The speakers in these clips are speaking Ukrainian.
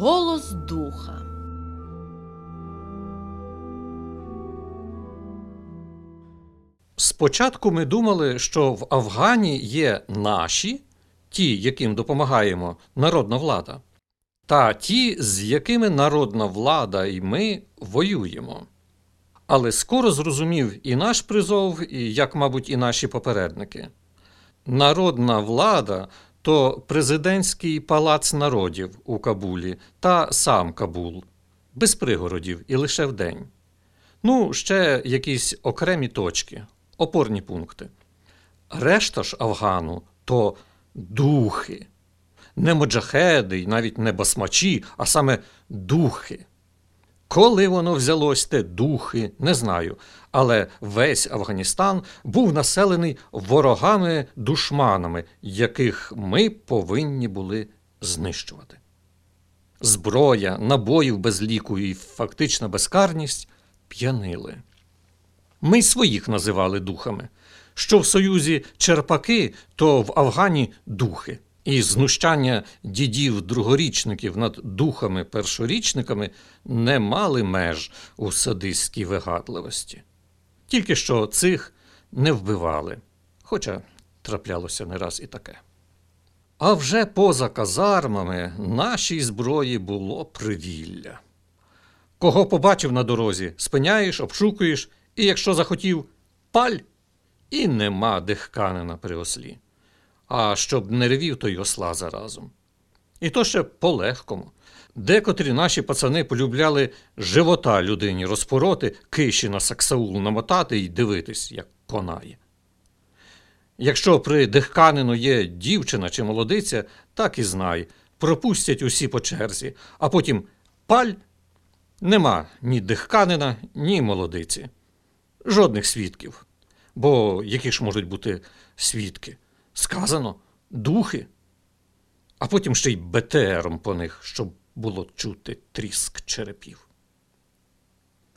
Голос духа. Спочатку ми думали, що в Афгані є наші, ті, яким допомагаємо народна влада, та ті, з якими народна влада і ми воюємо. Але скоро зрозумів і наш призов, і як, мабуть, і наші попередники. Народна влада то президентський палац народів у Кабулі та сам Кабул, без пригородів і лише вдень. Ну, ще якісь окремі точки, опорні пункти. Решта ж Афгану то духи, не моджахеди й навіть не басмачі, а саме духи. Коли воно взялось те духи, не знаю, але весь Афганістан був населений ворогами-душманами, яких ми повинні були знищувати. Зброя, набоїв без ліку і фактична безкарність п'янили. Ми своїх називали духами. Що в Союзі черпаки, то в Афгані духи. І знущання дідів другорічників над духами першорічниками не мали меж у садистській вигадливості. Тільки що цих не вбивали, хоча траплялося не раз і таке. А вже поза казармами нашій зброї було привілля. Кого побачив на дорозі, спиняєш, обшукуєш, і якщо захотів паль, і нема дихканина при ослі. А щоб не ревів, то й осла заразом. І то ще по-легкому. Декотрі наші пацани полюбляли живота людині розпороти, киші на саксаул намотати і дивитись, як конає. Якщо при дихканину є дівчина чи молодиця, так і знай, пропустять усі по черзі, а потім паль нема ні дихканина, ні молодиці. Жодних свідків. Бо які ж можуть бути свідки? Сказано духи, а потім ще й БТРом по них, щоб було чути тріск черепів.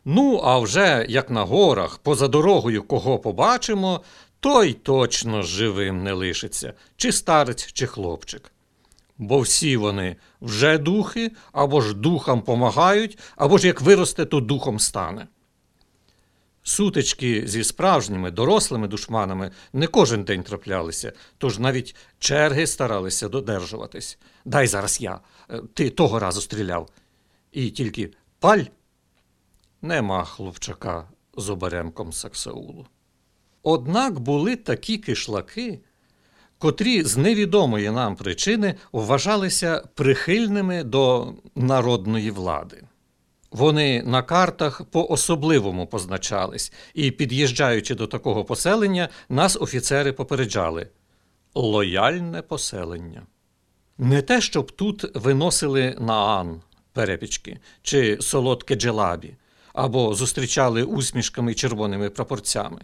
Ну, а вже як на горах, поза дорогою кого побачимо, той точно живим не лишиться, чи старець, чи хлопчик. Бо всі вони вже духи, або ж духам помагають, або ж як виросте, то духом стане. Сутички зі справжніми дорослими душманами не кожен день траплялися, тож навіть черги старалися додержуватись. Дай зараз я, е, ти того разу стріляв. І тільки паль нема хлопчака з оберемком Саксаулу. Однак були такі кишлаки, котрі з невідомої нам причини вважалися прихильними до народної влади. Вони на картах по-особливому позначались, і, під'їжджаючи до такого поселення, нас офіцери попереджали лояльне поселення. Не те, щоб тут виносили наан перепічки чи солодке джелабі, або зустрічали усмішками й червоними прапорцями.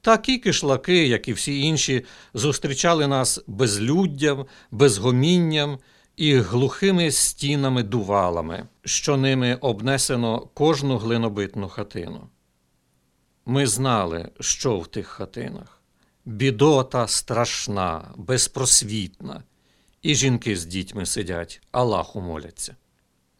Такі кишлаки, як і всі інші, зустрічали нас безлюддям, безгомінням і глухими стінами дувалами, що ними обнесено кожну глинобитну хатину. Ми знали, що в тих хатинах бідота страшна, безпросвітна, і жінки з дітьми сидять, Аллаху моляться.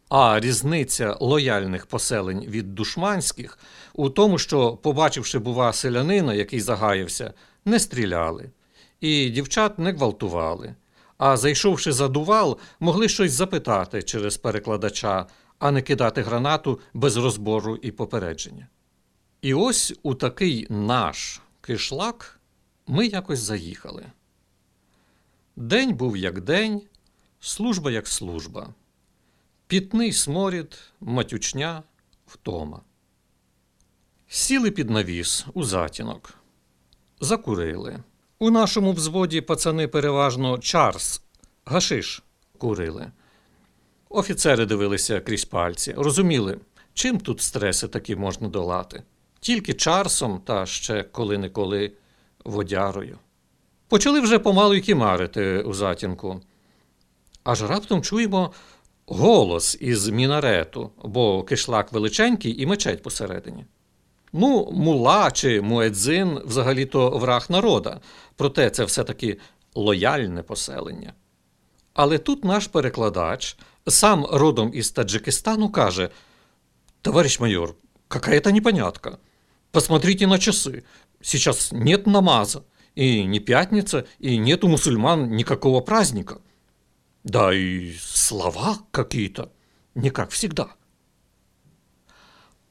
А різниця лояльних поселень від душманських у тому, що, побачивши, бува, селянина, який загаявся, не стріляли, і дівчат не гвалтували, а зайшовши за дувал, могли щось запитати через перекладача, а не кидати гранату без розбору і попередження. І ось у такий наш кишлак ми якось заїхали. День був як день, служба як служба, пітний сморід, матючня, втома. Сіли під навіс у затінок, закурили. У нашому взводі пацани переважно чарс, гашиш курили. Офіцери дивилися крізь пальці, розуміли, чим тут стреси такі можна долати. Тільки чарсом та ще коли-неколи водярою. Почали вже помалу й кімарити у затінку. Аж раптом чуємо голос із мінарету, бо кишлак величенький і мечеть посередині. Ну, мула чи муедзин взагалі-то враг народа, проте це все-таки лояльне поселення. Але тут наш перекладач, сам родом із Таджикистану, каже: Товарищ майор, какая-то непонятка. Посмотрите на часы. Сейчас нет намаза, и не пятница, и нет у мусульман никакого праздника. Да и слова какие-то, не как всегда.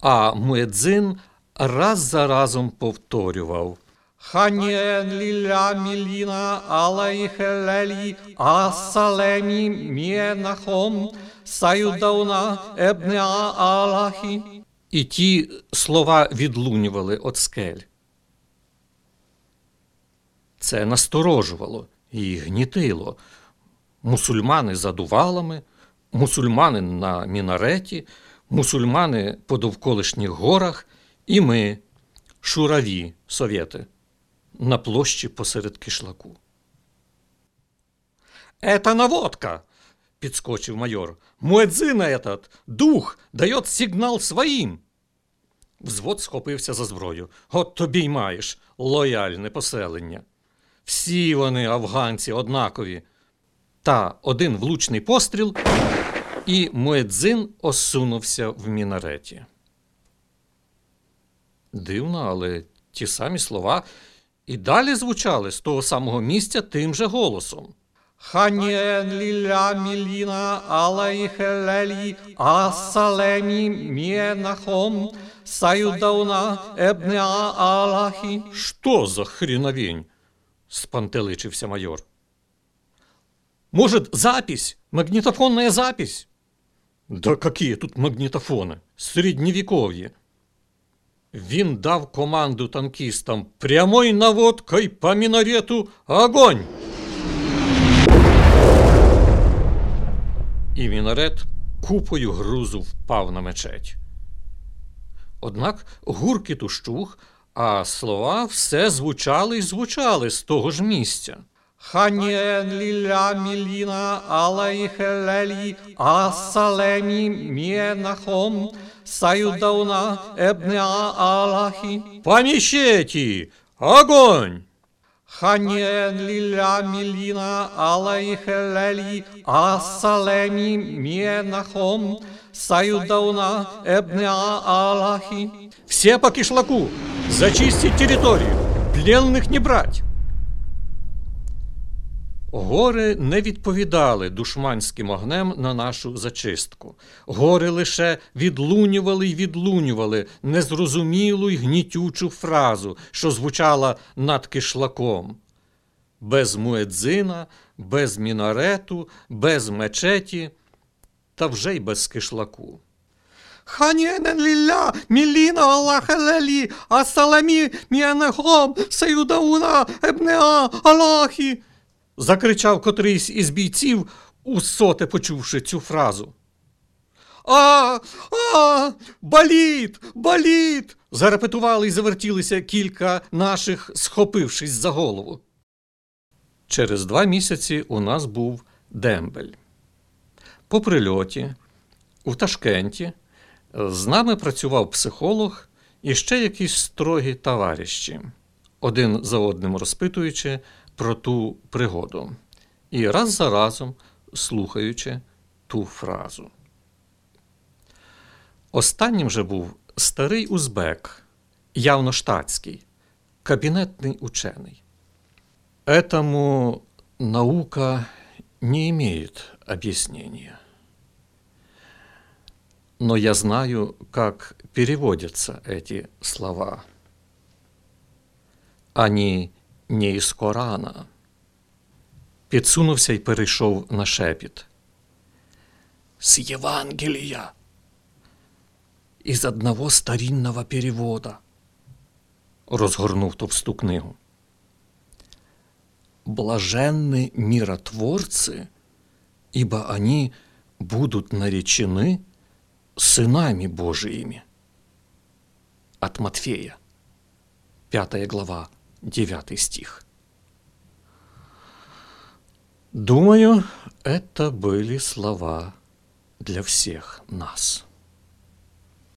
А Муедзин раз за разом повторював. Ханєн ліля міліна алейхелелі асалемі мєнахом саюдауна ебнеа алахі. І ті слова відлунювали от скель. Це насторожувало і гнітило. Мусульмани за дувалами, мусульмани на мінареті, мусульмани по довколишніх горах, і ми, шураві, совєти, на площі посеред кишлаку. «Это наводка!» – підскочив майор. «Муэдзин этот, дух, дает сигнал своїм!» Взвод схопився за зброю. От тобі й маєш лояльне поселення. Всі вони, афганці, однакові. Та один влучний постріл, і Муедзин осунувся в мінареті. Дивно, але ті самі слова і далі звучали з того самого місця тим же голосом. Ханєн ліля міліна алейхелелі асалемі мєнахом саюдауна ебнеа алахі. Що за хріновень? спантеличився майор. Может, запись? Магнитофонная запись? Да какие тут магнитофоны? Средневековье. Він дав команду танкістам прямой наводкой по мінарету огонь. І мінарет купою грузу впав на мечеть. Однак гуркіт ущух, а слова все звучали й звучали з того ж місця. Ханєн ліля міліна алейхелелі асалемі мєнахом саюдауна ебнеа алахі. Поміщеті! Огонь! Ханєн ліля міліна алейхелелі асалемі мєнахом саюдауна ебнеа алахі. Все по кишлаку! Зачистить территорию! Пленных не брать! Гори не відповідали душманським огнем на нашу зачистку. Гори лише відлунювали й відлунювали незрозумілу й гнітючу фразу, що звучала над кишлаком. Без муедзина, без мінарету, без мечеті, та вже й без кишлаку. Ханєнен лілля, міліна Аллахелелі, асаламі міянехом, саюдауна ебнеа Аллахі закричав котрийсь із бійців, усоте почувши цю фразу. А, а, баліт, баліт. зарепетували і завертілися кілька наших, схопившись за голову. Через два місяці у нас був дембель. По прильоті, у Ташкенті, з нами працював психолог і ще якісь строгі товариші, один за одним розпитуючи, про ту пригоду і раз за разом слухаючи ту фразу. Останнім же був старий узбек, явно штатський, кабінетний учений. Этому наука не имеет объяснения. Но я знаю, как переводятся эти слова. Они не із Корана. Підсунувся й перейшов на шепіт. С Євангелія. Із одного старинного перевода. Розгорнув товсту книгу. Блаженны миротворцы, ибо они будут наречены сынами Божиими. От Матфея, пятая глава, девятый стих. Думаю, это были слова для всех нас.